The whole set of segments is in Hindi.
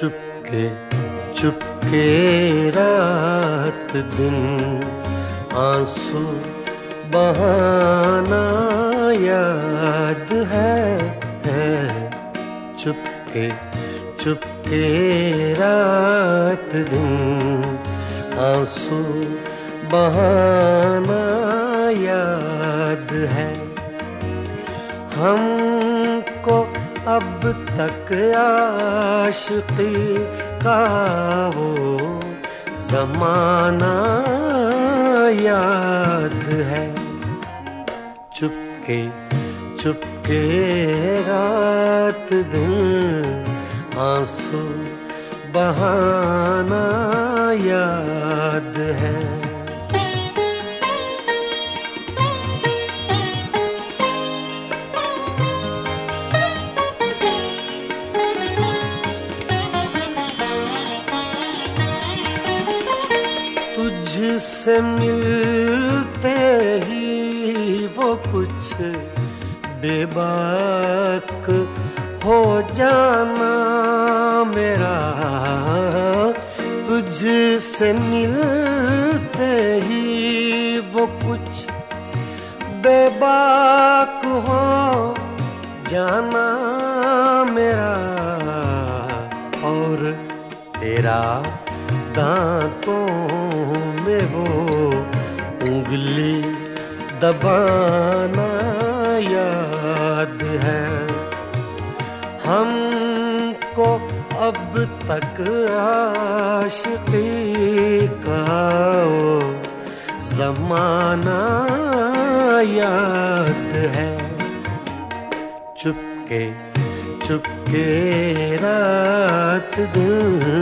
चुपके चुपके रात दिन आँसू बहाना याद है, है। चुपके चुपके रात दिन आँसू बहाना याद है। हमको अब तक आशिकी का वो जमाना याद है। चुपके चुपके रात दिन आँसू बहाना याद है। तुझसे मिलते ही वो कुछ बेबाक हो जाना मेरा। तुझसे मिलते ही वो कुछ बेबाक हो जाना मेरा। और तेरा दांतों में वो उंगली दबाना याद है। हमको अब तक आशिकी का वो जमाना याद है। चुपके चुपके रात दिन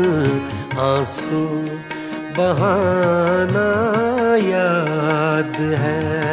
आँसू बहाना याद है।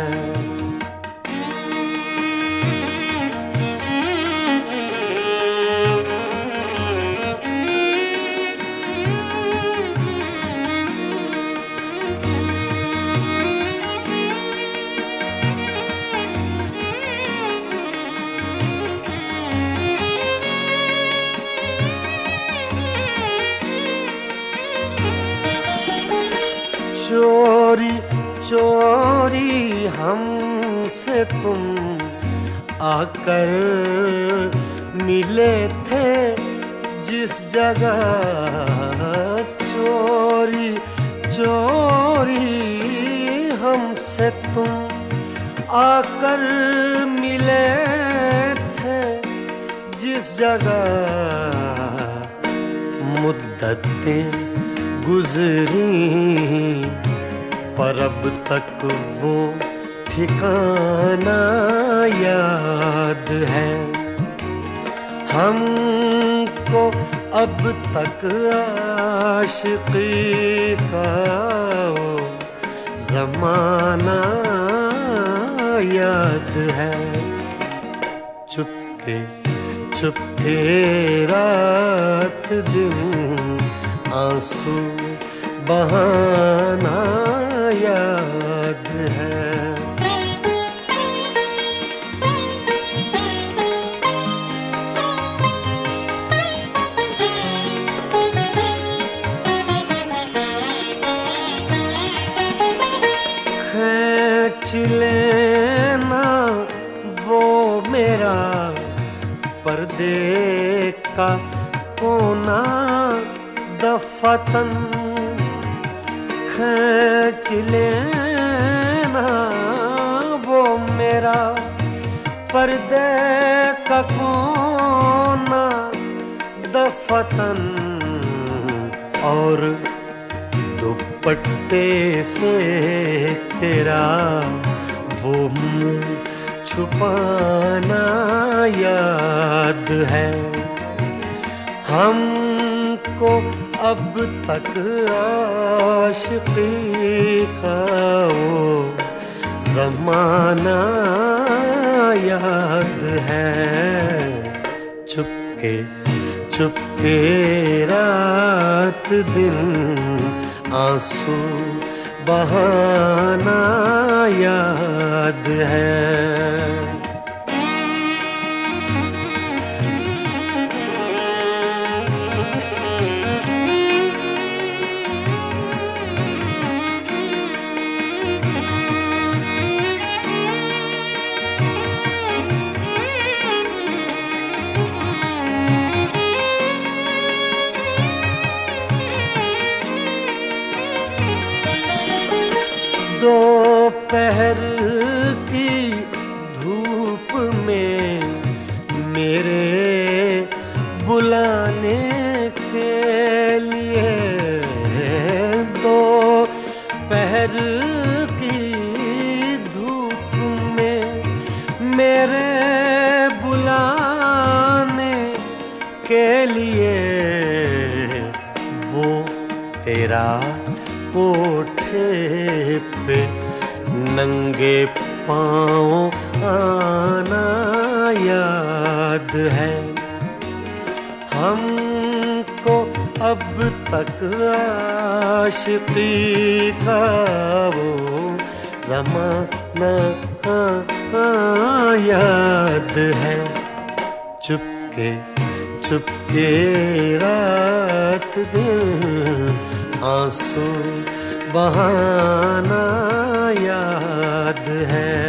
चोरी चोरी हमसे तुम आकर मिले थे। जिस जगह चोरी चोरी हमसे तुम आकर मिले थे। जिस जगह मुद्दतें गुजरी पर अब तक वो ठिकाना याद है। हमको अब तक आशिकी का जमाना याद है। चुपके चुपके रात दिन आँसू बहाना याद है। लेना वो मेरा पर्दे का कोना दफतन खींच लेना वो मेरा पर्दे का कोना दफतन और दुपट्टे से तेरा, वो छुपाना याद है। हमको अब तक आशिकी का वो जमाना याद है। चुपके चुपके रात दिन, आँसू बहाना याद है। के लिए। वो तेरा कोठे पे नंगे पाँव आना याद है। हमको अब तक आशिकी का वो जमाना याद है। चुपके चुपके रात दिन आँसू बहाना याद है।